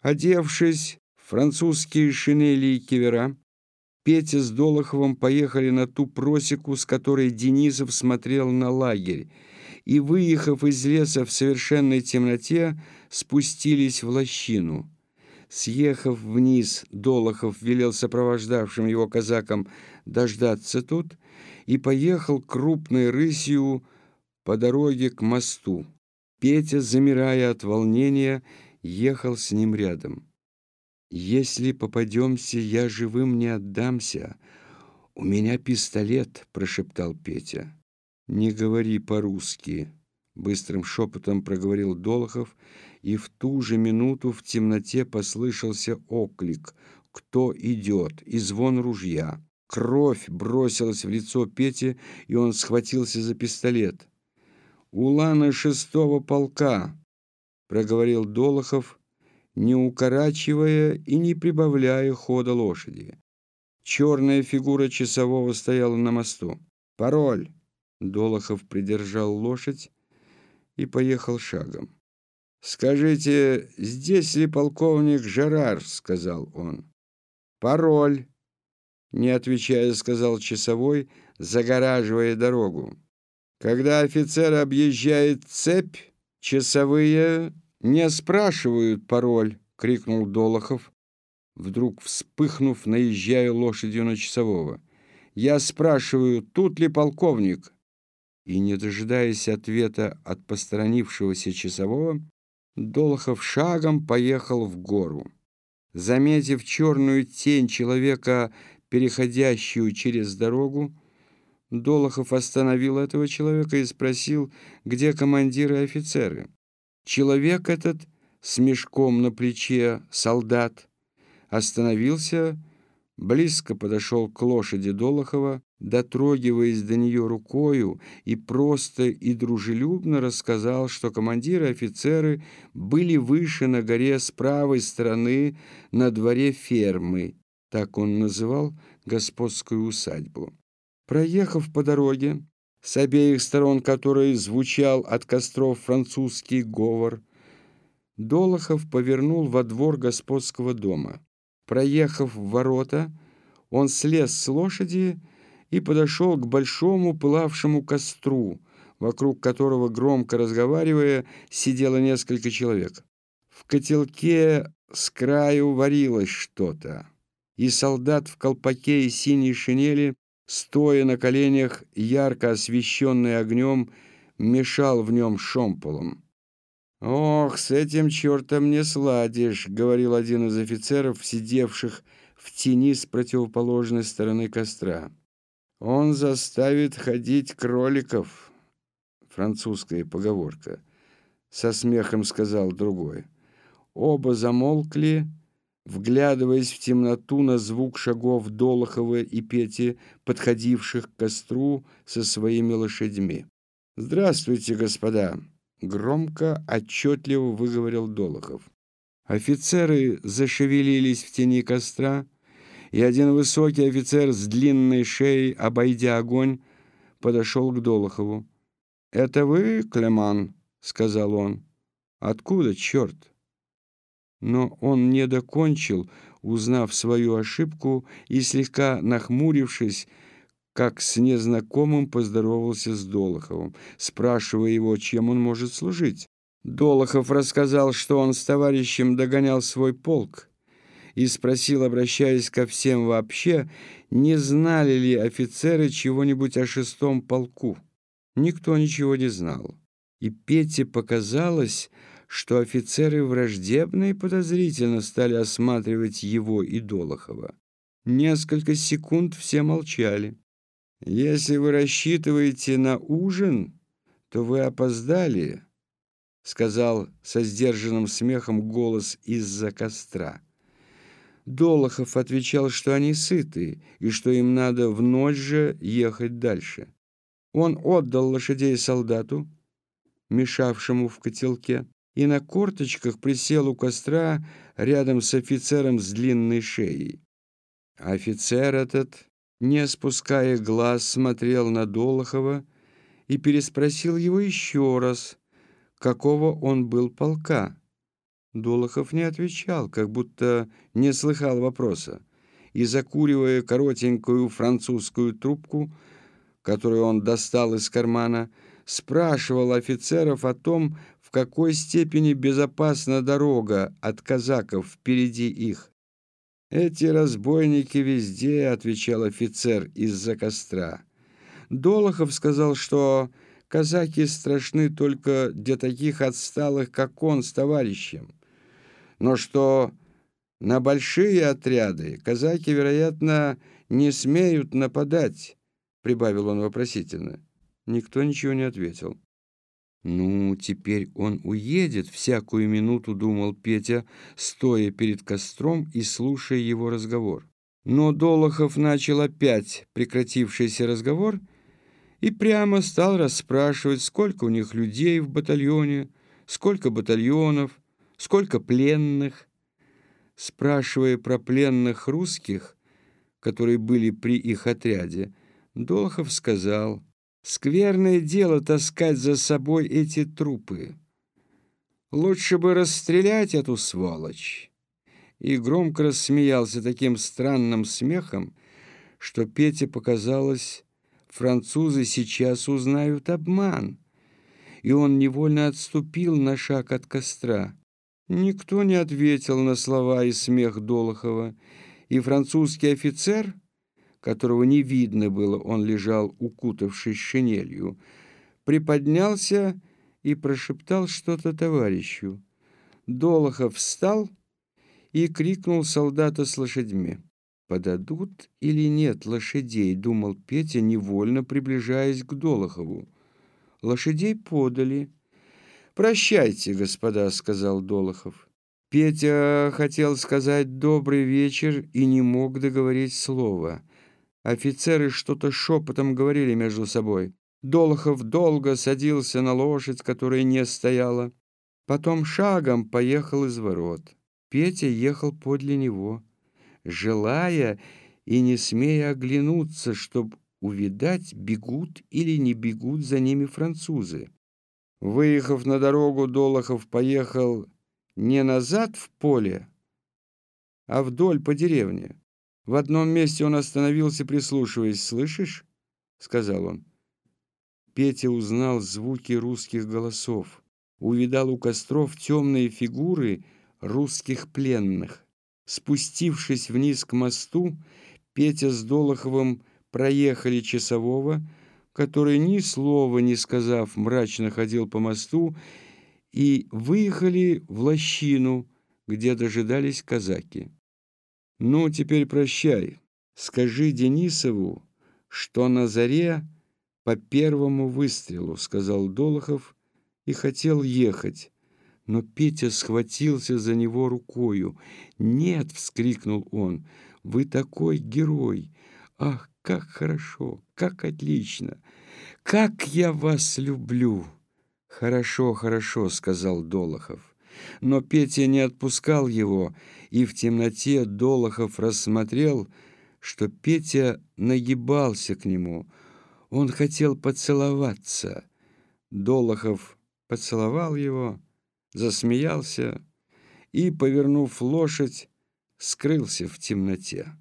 Одевшись в французские шинели и кивера, Петя с Долоховым поехали на ту просеку, с которой Денисов смотрел на лагерь, и, выехав из леса в совершенной темноте, спустились в лощину. Съехав вниз, Долохов велел сопровождавшим его казакам дождаться тут и поехал крупной рысью по дороге к мосту. Петя, замирая от волнения, ехал с ним рядом. «Если попадемся, я живым не отдамся. У меня пистолет», — прошептал Петя. «Не говори по-русски», — быстрым шепотом проговорил Долохов, и в ту же минуту в темноте послышался оклик «Кто идет?» и звон ружья. Кровь бросилась в лицо Пети, и он схватился за пистолет. «Улана шестого полка», — проговорил Долохов, не укорачивая и не прибавляя хода лошади. Черная фигура часового стояла на мосту. «Пароль!» Долохов придержал лошадь и поехал шагом. «Скажите, здесь ли полковник Жерар?» — сказал он. «Пароль!» Не отвечая, сказал часовой, загораживая дорогу. Когда офицер объезжает цепь, часовые «Не спрашивают пароль!» — крикнул Долохов, вдруг вспыхнув, наезжая лошадью на часового. «Я спрашиваю, тут ли полковник?» И, не дожидаясь ответа от посторонившегося часового, Долохов шагом поехал в гору. Заметив черную тень человека, переходящую через дорогу, Долохов остановил этого человека и спросил, где командиры и офицеры. Человек этот с мешком на плече, солдат, остановился, близко подошел к лошади Долохова, дотрогиваясь до нее рукою, и просто и дружелюбно рассказал, что командиры и офицеры были выше на горе с правой стороны на дворе фермы, так он называл господскую усадьбу. Проехав по дороге, с обеих сторон которой звучал от костров французский говор, Долохов повернул во двор господского дома. Проехав в ворота, он слез с лошади и подошел к большому пылавшему костру, вокруг которого, громко разговаривая, сидело несколько человек. В котелке с краю варилось что-то, и солдат в колпаке и синей шинели стоя на коленях, ярко освещенный огнем, мешал в нем шомполом. «Ох, с этим чертом не сладишь», — говорил один из офицеров, сидевших в тени с противоположной стороны костра. «Он заставит ходить кроликов», — французская поговорка, — со смехом сказал другой. Оба замолкли, — вглядываясь в темноту на звук шагов Долохова и Пети, подходивших к костру со своими лошадьми. «Здравствуйте, господа!» — громко, отчетливо выговорил Долохов. Офицеры зашевелились в тени костра, и один высокий офицер с длинной шеей, обойдя огонь, подошел к Долохову. «Это вы, Клеман?» — сказал он. «Откуда, черт?» Но он не докончил, узнав свою ошибку и слегка нахмурившись, как с незнакомым поздоровался с Долоховым, спрашивая его, чем он может служить. Долохов рассказал, что он с товарищем догонял свой полк, и спросил, обращаясь ко всем вообще, не знали ли офицеры чего-нибудь о шестом полку. Никто ничего не знал. И Пете показалось, что офицеры враждебно и подозрительно стали осматривать его и Долохова. Несколько секунд все молчали. «Если вы рассчитываете на ужин, то вы опоздали», — сказал со сдержанным смехом голос из-за костра. Долохов отвечал, что они сыты и что им надо в ночь же ехать дальше. Он отдал лошадей солдату, мешавшему в котелке, и на корточках присел у костра рядом с офицером с длинной шеей. Офицер этот, не спуская глаз, смотрел на Долохова и переспросил его еще раз, какого он был полка. Долохов не отвечал, как будто не слыхал вопроса, и, закуривая коротенькую французскую трубку, которую он достал из кармана, спрашивал офицеров о том, в какой степени безопасна дорога от казаков впереди их. «Эти разбойники везде», — отвечал офицер из-за костра. Долохов сказал, что казаки страшны только для таких отсталых, как он, с товарищем, но что на большие отряды казаки, вероятно, не смеют нападать, прибавил он вопросительно. Никто ничего не ответил. «Ну, теперь он уедет», — всякую минуту думал Петя, стоя перед костром и слушая его разговор. Но Долохов начал опять прекратившийся разговор и прямо стал расспрашивать, сколько у них людей в батальоне, сколько батальонов, сколько пленных. Спрашивая про пленных русских, которые были при их отряде, Долохов сказал, «Скверное дело таскать за собой эти трупы. Лучше бы расстрелять эту сволочь». И громко рассмеялся таким странным смехом, что Пете показалось, французы сейчас узнают обман, и он невольно отступил на шаг от костра. Никто не ответил на слова и смех Долохова, и французский офицер, которого не видно было, он лежал, укутавшись шинелью, приподнялся и прошептал что-то товарищу. Долохов встал и крикнул солдата с лошадьми. «Подадут или нет лошадей?» — думал Петя, невольно приближаясь к Долохову. Лошадей подали. «Прощайте, господа», — сказал Долохов. Петя хотел сказать «добрый вечер» и не мог договорить слова. Офицеры что-то шепотом говорили между собой. Долохов долго садился на лошадь, которая не стояла. Потом шагом поехал из ворот. Петя ехал подле него желая и не смея оглянуться, чтобы увидать, бегут или не бегут за ними французы. Выехав на дорогу, Долохов поехал не назад в поле, а вдоль по деревне. В одном месте он остановился, прислушиваясь. «Слышишь?» — сказал он. Петя узнал звуки русских голосов, увидал у костров темные фигуры русских пленных. Спустившись вниз к мосту, Петя с Долоховым проехали часового, который, ни слова не сказав, мрачно ходил по мосту, и выехали в лощину, где дожидались казаки. «Ну, теперь прощай. Скажи Денисову, что на заре по первому выстрелу», — сказал Долохов, и хотел ехать но Петя схватился за него рукою. «Нет!» — вскрикнул он. «Вы такой герой! Ах, как хорошо! Как отлично! Как я вас люблю!» «Хорошо, хорошо!» — сказал Долохов. Но Петя не отпускал его, и в темноте Долохов рассмотрел, что Петя нагибался к нему. Он хотел поцеловаться. Долохов поцеловал его, засмеялся и, повернув лошадь, скрылся в темноте.